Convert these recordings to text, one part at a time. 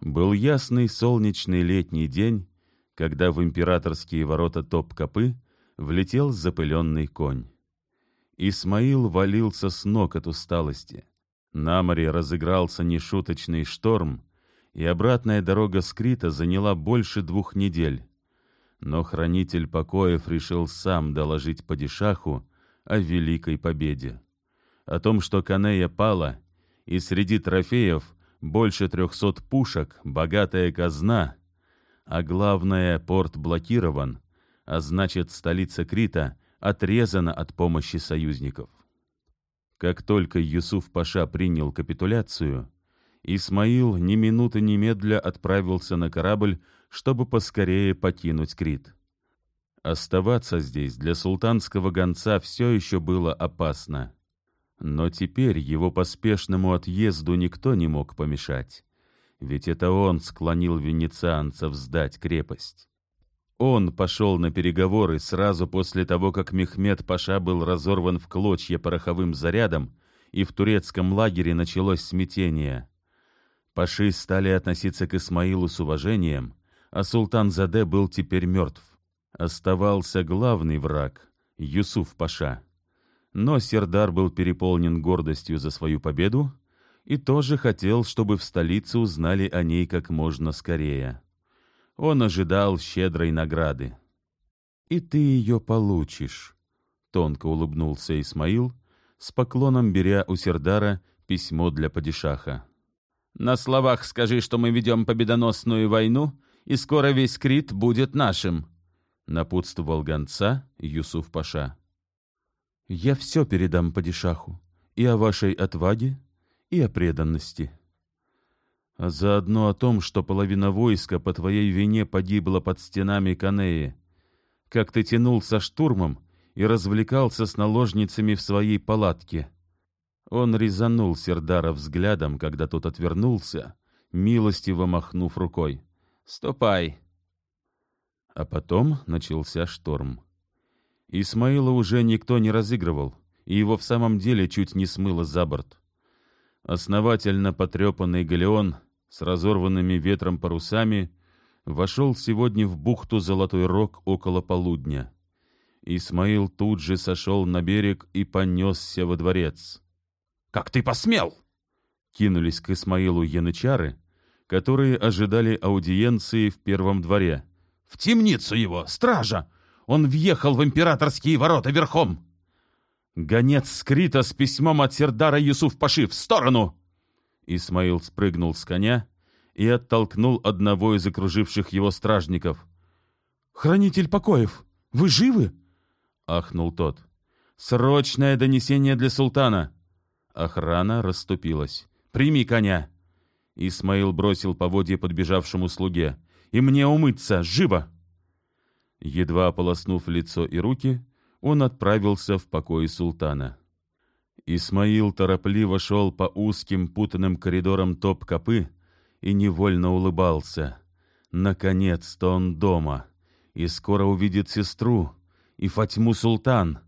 Был ясный солнечный летний день, когда в императорские ворота Топ-Копы влетел запыленный конь. Исмаил валился с ног от усталости. На море разыгрался нешуточный шторм, и обратная дорога с заняла больше двух недель. Но хранитель покоев решил сам доложить падишаху о великой победе. О том, что Канея пала, и среди трофеев больше трехсот пушек, богатая казна, а главное, порт блокирован, а значит, столица Крита отрезана от помощи союзников. Как только Юсуф Паша принял капитуляцию, Исмаил ни минуты немедля отправился на корабль, чтобы поскорее покинуть Крит. Оставаться здесь для султанского гонца все еще было опасно. Но теперь его поспешному отъезду никто не мог помешать, ведь это он склонил венецианцев сдать крепость. Он пошел на переговоры сразу после того, как Мехмед Паша был разорван в клочья пороховым зарядом, и в турецком лагере началось смятение. Паши стали относиться к Исмаилу с уважением, а султан Заде был теперь мертв. Оставался главный враг — Юсуф Паша. Но Сердар был переполнен гордостью за свою победу и тоже хотел, чтобы в столице узнали о ней как можно скорее. Он ожидал щедрой награды. «И ты ее получишь», — тонко улыбнулся Исмаил, с поклоном беря у Сердара письмо для падишаха. «На словах скажи, что мы ведем победоносную войну, и скоро весь Крит будет нашим», — напутствовал гонца Юсуф Паша. «Я все передам падишаху, и о вашей отваге, и о преданности», а заодно о том, что половина войска по твоей вине погибла под стенами Канеи, как ты тянул со штурмом и развлекался с наложницами в своей палатке. Он резанул Сердара взглядом, когда тот отвернулся, милостиво махнув рукой. «Ступай!» А потом начался шторм. Исмаила уже никто не разыгрывал, и его в самом деле чуть не смыло за борт. Основательно потрепанный галеон с разорванными ветром парусами вошел сегодня в бухту Золотой Рог около полудня. Исмаил тут же сошел на берег и понесся во дворец. «Как ты посмел?» Кинулись к Исмаилу янычары, которые ожидали аудиенции в первом дворе. «В темницу его, стража! Он въехал в императорские ворота верхом!» «Гонец скрита с письмом от Сердара Юсуф Паши! В сторону!» Исмаил спрыгнул с коня и оттолкнул одного из окруживших его стражников. «Хранитель покоев, вы живы?» — ахнул тот. «Срочное донесение для султана!» Охрана расступилась. «Прими коня!» Исмаил бросил поводья подбежавшему слуге. «И мне умыться! Живо!» Едва ополоснув лицо и руки, он отправился в покой султана. Исмаил торопливо шел по узким путанным коридорам топ-копы и невольно улыбался. Наконец-то он дома, и скоро увидит сестру, и Фатьму Султан.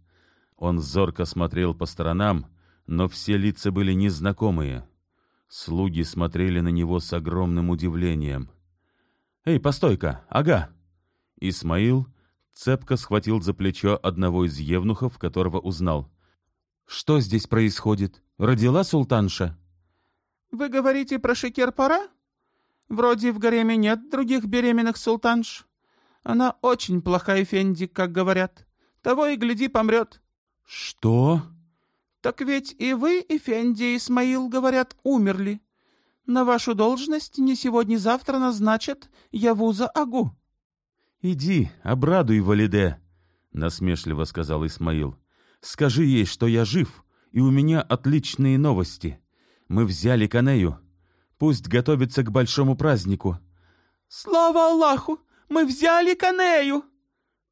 Он зорко смотрел по сторонам, но все лица были незнакомые. Слуги смотрели на него с огромным удивлением. «Эй, постой-ка! Ага!» Исмаил цепко схватил за плечо одного из евнухов, которого узнал. Что здесь происходит? Родила султанша? Вы говорите про Шекер-Пара? Вроде в гареме нет других беременных султанш. Она очень плохая, Фенди, как говорят. Того и гляди, помрет. Что? Так ведь и вы, и Фенди, Исмаил, говорят, умерли. На вашу должность не сегодня-завтра назначат Явуза Агу. Иди, обрадуй Валиде, насмешливо сказал Исмаил. Скажи ей, что я жив, и у меня отличные новости. Мы взяли Канею. Пусть готовится к большому празднику». «Слава Аллаху! Мы взяли Канею!»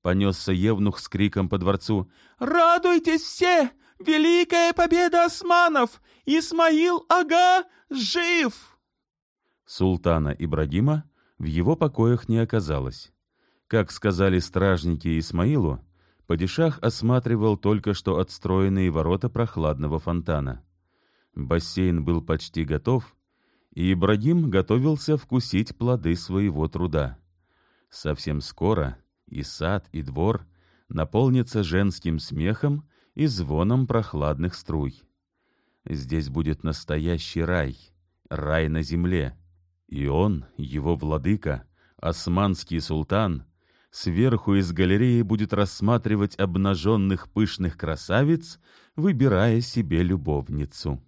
Понесся Евнух с криком по дворцу. «Радуйтесь все! Великая победа османов! Исмаил Ага жив!» Султана Ибрагима в его покоях не оказалось. Как сказали стражники Исмаилу, Падишах осматривал только что отстроенные ворота прохладного фонтана. Бассейн был почти готов, И Ибрагим готовился вкусить плоды своего труда. Совсем скоро и сад, и двор наполнятся женским смехом и звоном прохладных струй. Здесь будет настоящий рай, рай на земле, и он, его владыка, османский султан, сверху из галереи будет рассматривать обнаженных пышных красавиц, выбирая себе любовницу.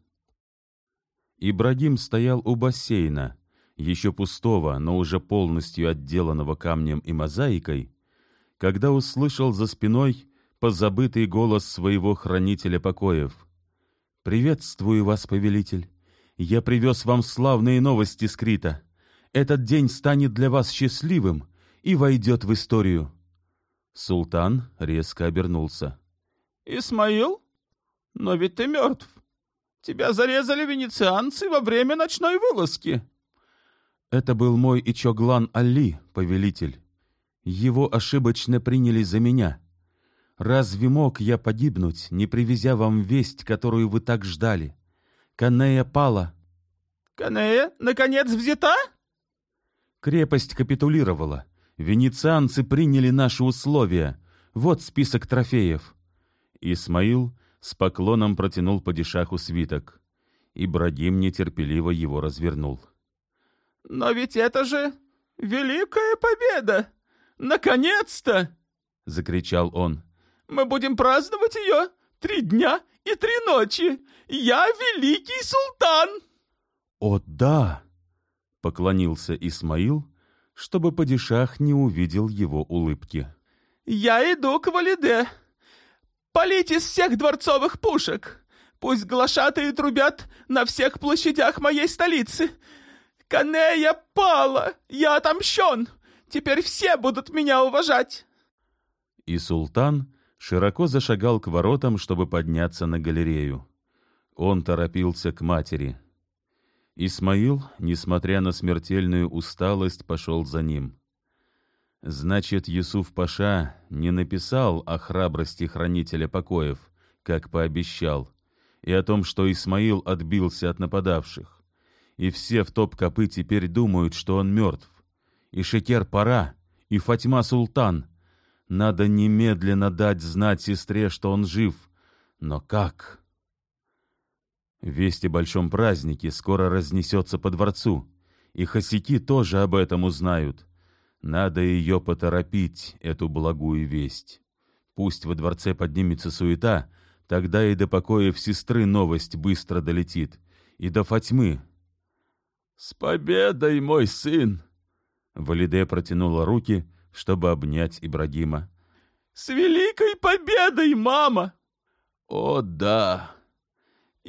Ибрагим стоял у бассейна, еще пустого, но уже полностью отделанного камнем и мозаикой, когда услышал за спиной позабытый голос своего хранителя покоев. «Приветствую вас, повелитель! Я привез вам славные новости Скрита. Этот день станет для вас счастливым и войдет в историю». Султан резко обернулся. «Исмаил? Но ведь ты мертв. Тебя зарезали венецианцы во время ночной вылазки». «Это был мой Ичоглан Али, повелитель. Его ошибочно приняли за меня. Разве мог я погибнуть, не привезя вам весть, которую вы так ждали? Канея пала». «Канея, наконец, взята?» Крепость капитулировала. Венецианцы приняли наши условия. Вот список трофеев. Исмаил с поклоном протянул падишаху свиток. Ибрагим нетерпеливо его развернул. «Но ведь это же великая победа! Наконец-то!» — закричал он. «Мы будем праздновать ее три дня и три ночи! Я великий султан!» «О да!» — поклонился Исмаил, чтобы падишах не увидел его улыбки. «Я иду к Валиде. Полить из всех дворцовых пушек. Пусть глашатые трубят на всех площадях моей столицы. Канея пала, я отомщен. Теперь все будут меня уважать». И султан широко зашагал к воротам, чтобы подняться на галерею. Он торопился к матери. Исмаил, несмотря на смертельную усталость, пошел за ним. Значит, Юсуф Паша не написал о храбрости хранителя покоев, как пообещал, и о том, что Исмаил отбился от нападавших. И все в топ-копы теперь думают, что он мертв. И Шекер Пара, и Фатьма Султан. Надо немедленно дать знать сестре, что он жив. Но как? Весть о большом празднике скоро разнесется по дворцу, и хасики тоже об этом узнают. Надо ее поторопить, эту благую весть. Пусть во дворце поднимется суета, тогда и до покоев сестры новость быстро долетит, и до Фатьмы. «С победой, мой сын!» Валиде протянула руки, чтобы обнять Ибрагима. «С великой победой, мама!» «О, да!»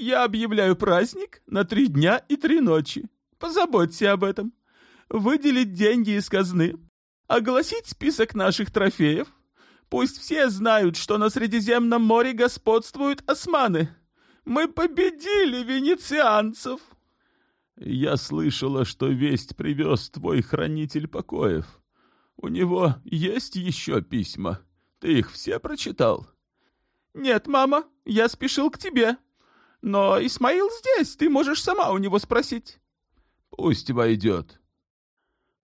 «Я объявляю праздник на три дня и три ночи. Позаботься об этом выделить деньги из казны, огласить список наших трофеев. Пусть все знают, что на Средиземном море господствуют османы. Мы победили венецианцев. Я слышала, что весть привез твой хранитель покоев. У него есть еще письма. Ты их все прочитал? Нет, мама, я спешил к тебе. Но Исмаил здесь, ты можешь сама у него спросить. Пусть войдет.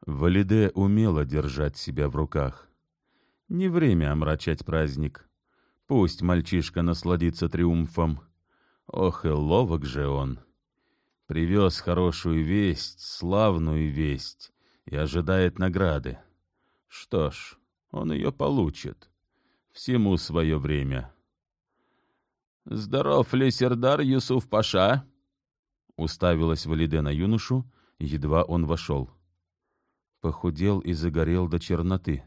Валиде умела держать себя в руках. Не время омрачать праздник. Пусть мальчишка насладится триумфом. Ох и ловок же он. Привез хорошую весть, славную весть, и ожидает награды. Что ж, он ее получит. Всему свое время. «Здоров ли Сердар Юсуф Паша?» Уставилась Валиде на юношу, едва он вошел похудел и загорел до черноты,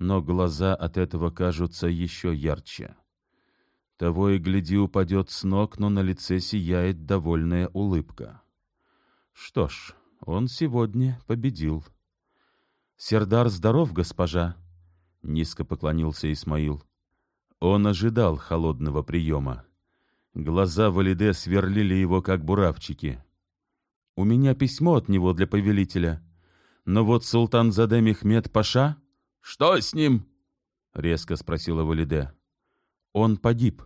но глаза от этого кажутся еще ярче. Того и гляди упадет с ног, но на лице сияет довольная улыбка. Что ж, он сегодня победил. «Сердар здоров, госпожа!» — низко поклонился Исмаил. Он ожидал холодного приема. Глаза Валиде сверлили его, как буравчики. «У меня письмо от него для повелителя», но вот султан Заде Мехмед Паша... «Что с ним?» — резко спросила Валиде. «Он погиб».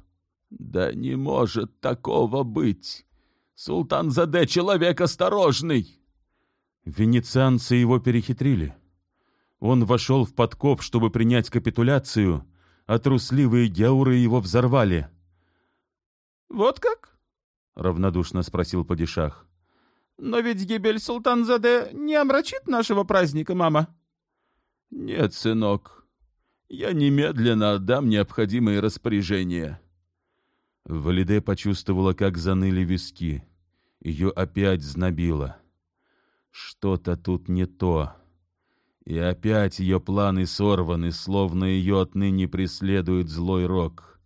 «Да не может такого быть!» Султан Заде человек осторожный!» Венецианцы его перехитрили. Он вошел в подкоп, чтобы принять капитуляцию, а трусливые геуры его взорвали. «Вот как?» — равнодушно спросил падишах. «Но ведь гибель Султан-Заде не омрачит нашего праздника, мама?» «Нет, сынок, я немедленно отдам необходимые распоряжения». Валиде почувствовала, как заныли виски. Ее опять знобило. Что-то тут не то. И опять ее планы сорваны, словно ее отныне преследует злой рок.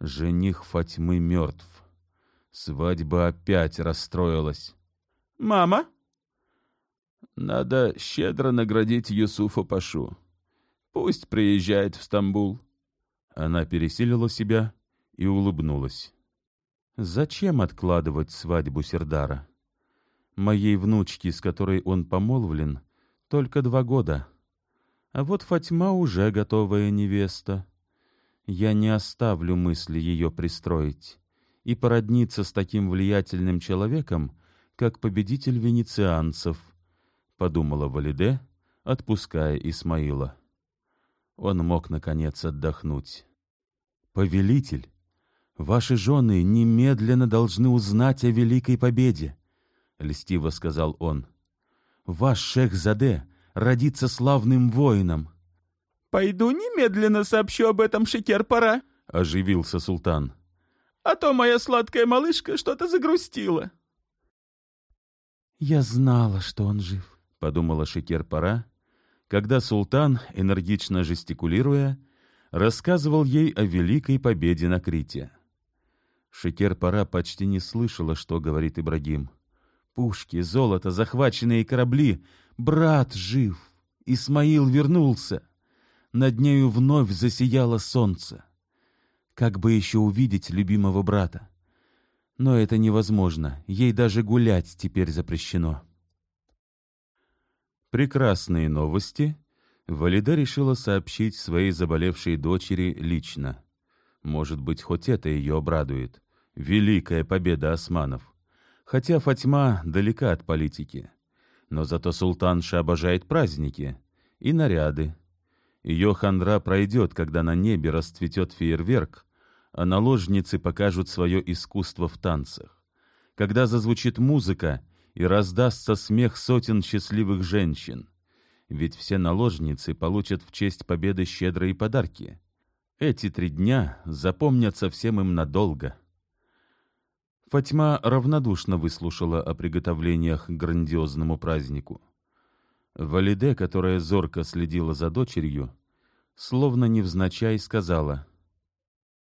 Жених Фатьмы мертв. Свадьба опять расстроилась. «Мама?» «Надо щедро наградить Юсуфа Пашу. Пусть приезжает в Стамбул». Она пересилила себя и улыбнулась. «Зачем откладывать свадьбу Сердара? Моей внучке, с которой он помолвлен, только два года. А вот Фатьма уже готовая невеста. Я не оставлю мысли ее пристроить и породниться с таким влиятельным человеком, как победитель венецианцев, — подумала Валиде, отпуская Исмаила. Он мог, наконец, отдохнуть. «Повелитель, ваши жены немедленно должны узнать о великой победе», — льстиво сказал он. «Ваш шех Заде родится славным воином». «Пойду немедленно сообщу об этом Шекер-пора», — оживился султан. «А то моя сладкая малышка что-то загрустила». «Я знала, что он жив», — подумала Шекер-пора, когда султан, энергично жестикулируя, рассказывал ей о великой победе на Крите. Шекер-пора почти не слышала, что говорит Ибрагим. Пушки, золото, захваченные корабли. Брат жив. Исмаил вернулся. Над нею вновь засияло солнце. Как бы еще увидеть любимого брата? Но это невозможно. Ей даже гулять теперь запрещено. Прекрасные новости Валида решила сообщить своей заболевшей дочери лично. Может быть, хоть это ее обрадует. Великая победа османов. Хотя Фатьма далека от политики. Но зато султанша обожает праздники и наряды. Ее хандра пройдет, когда на небе расцветет фейерверк, а наложницы покажут свое искусство в танцах. Когда зазвучит музыка и раздастся смех сотен счастливых женщин. Ведь все наложницы получат в честь победы щедрые подарки. Эти три дня запомнятся всем им надолго. Фатьма равнодушно выслушала о приготовлениях к грандиозному празднику. Валиде, которая зорко следила за дочерью, словно невзначай сказала.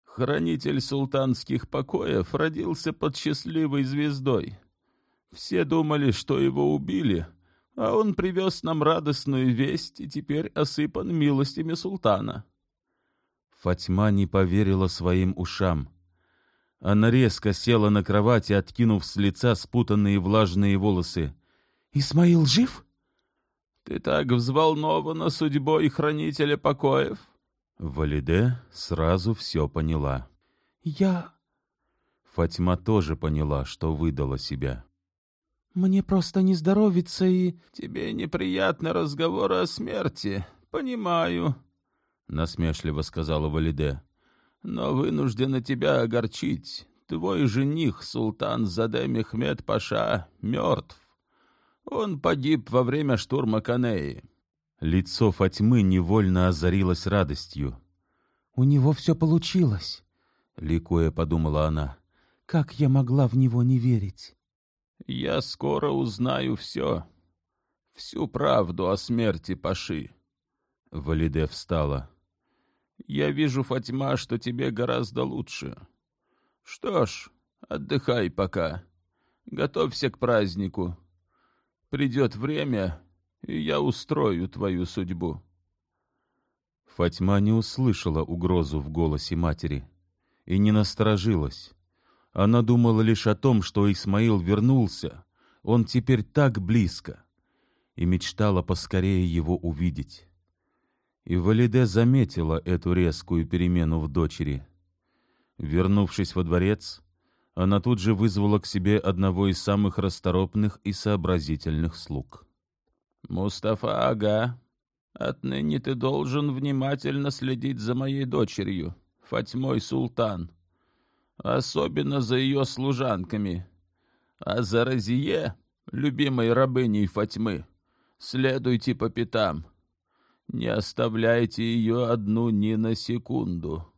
«Хранитель султанских покоев родился под счастливой звездой. Все думали, что его убили, а он привез нам радостную весть и теперь осыпан милостями султана». Фатьма не поверила своим ушам. Она резко села на кровати, откинув с лица спутанные влажные волосы. «Исмаил жив?» «Ты так взволнована судьбой хранителя покоев?» Валиде сразу все поняла. «Я...» Фатьма тоже поняла, что выдала себя. «Мне просто не здоровится и...» «Тебе неприятны разговоры о смерти, понимаю», — насмешливо сказала Валиде но вынуждена тебя огорчить. Твой жених, султан Заде Мехмед Паша, мертв. Он погиб во время штурма Канеи. Лицо Фатьмы невольно озарилось радостью. «У него все получилось», — ликуя подумала она. «Как я могла в него не верить?» «Я скоро узнаю все, всю правду о смерти Паши». Валиде встала. Я вижу, Фатьма, что тебе гораздо лучше. Что ж, отдыхай пока. Готовься к празднику. Придет время, и я устрою твою судьбу. Фатьма не услышала угрозу в голосе матери и не насторожилась. Она думала лишь о том, что Исмаил вернулся, он теперь так близко, и мечтала поскорее его увидеть. И Валиде заметила эту резкую перемену в дочери. Вернувшись во дворец, она тут же вызвала к себе одного из самых расторопных и сообразительных слуг. «Мустафа Ага, отныне ты должен внимательно следить за моей дочерью, Фатьмой Султан, особенно за ее служанками, а за Розие, любимой рабыней Фатьмы, следуйте по пятам. Не оставляйте ее одну ни на секунду,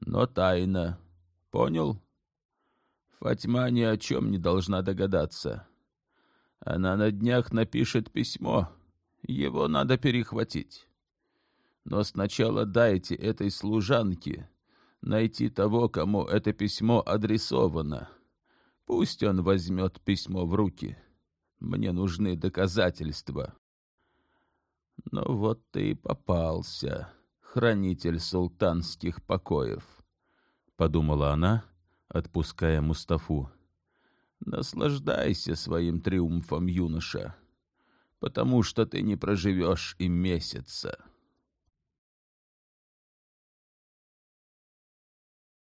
но тайно. Понял?» Фатьма ни о чем не должна догадаться. Она на днях напишет письмо. Его надо перехватить. Но сначала дайте этой служанке найти того, кому это письмо адресовано. Пусть он возьмет письмо в руки. Мне нужны доказательства. Но вот ты и попался, хранитель султанских покоев, — подумала она, — отпуская Мустафу. «Наслаждайся своим триумфом, юноша, потому что ты не проживешь и месяца».